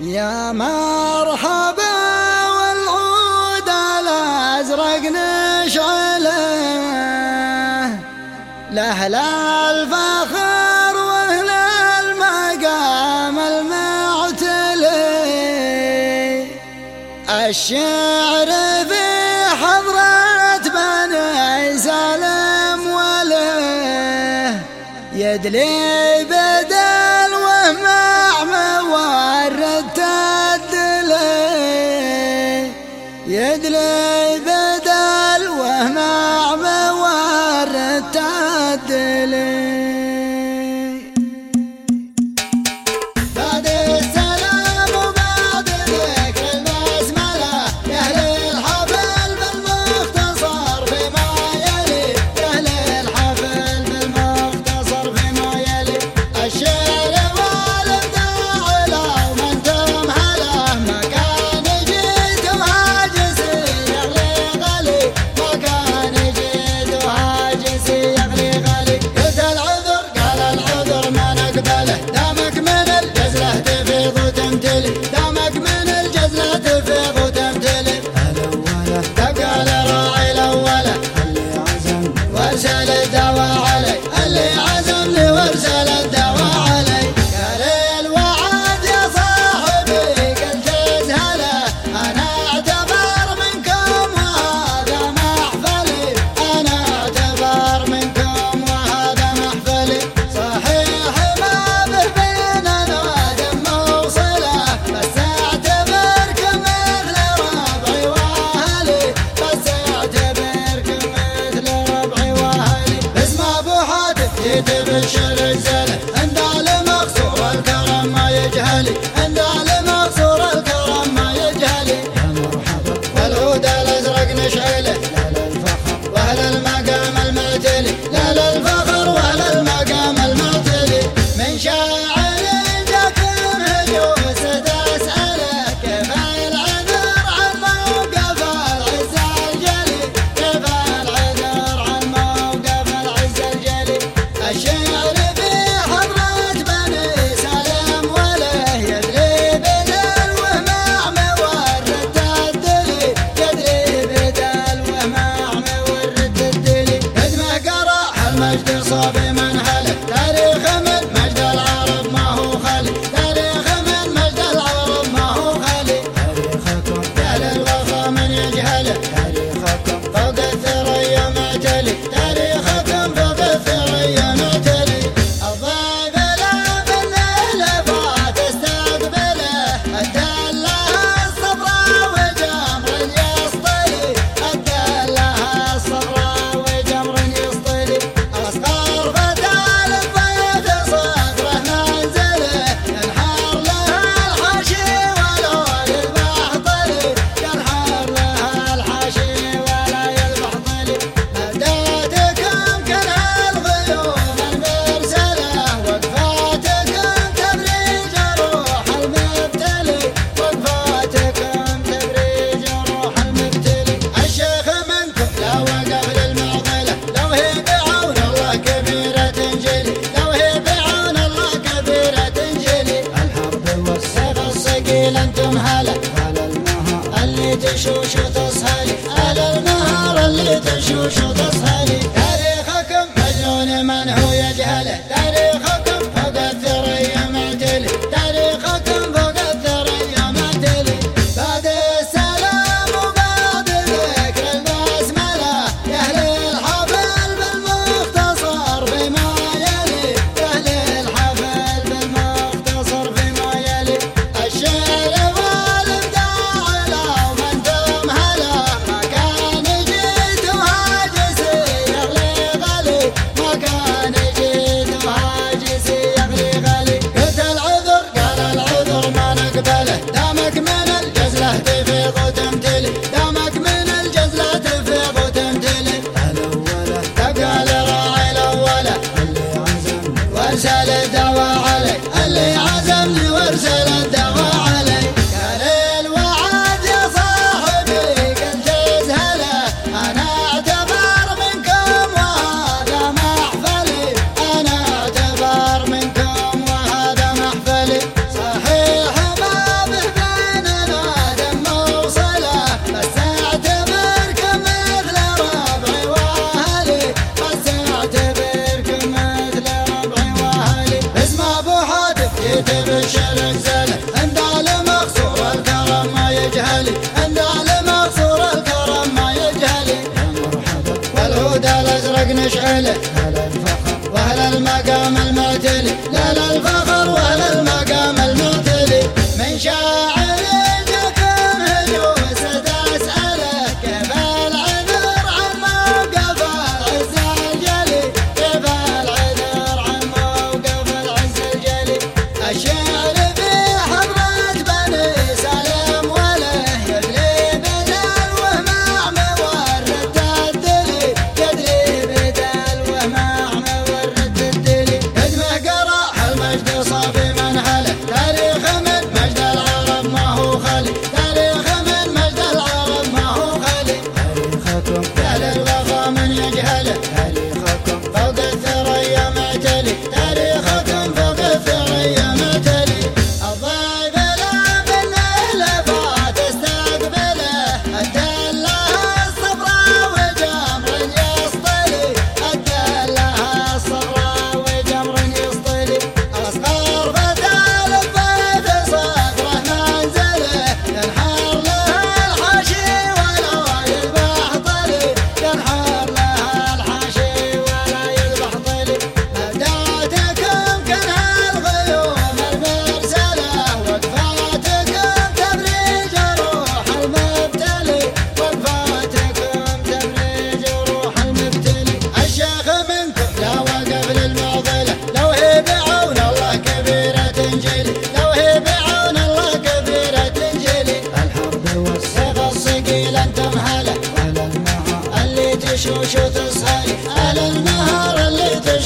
يا مرحبا والعود الازرق نشعله. لأهل الفخر وأهل المقام المعتلي الشعر في حضرة بني سالم وله. يدلي بدل وهمه Dediler Michelle. تمشوش وتصهج على النهار اللي تمشوش وتصهج المجلي لا للفخر ولا المقام المجلي من شاء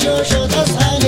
Jojo does I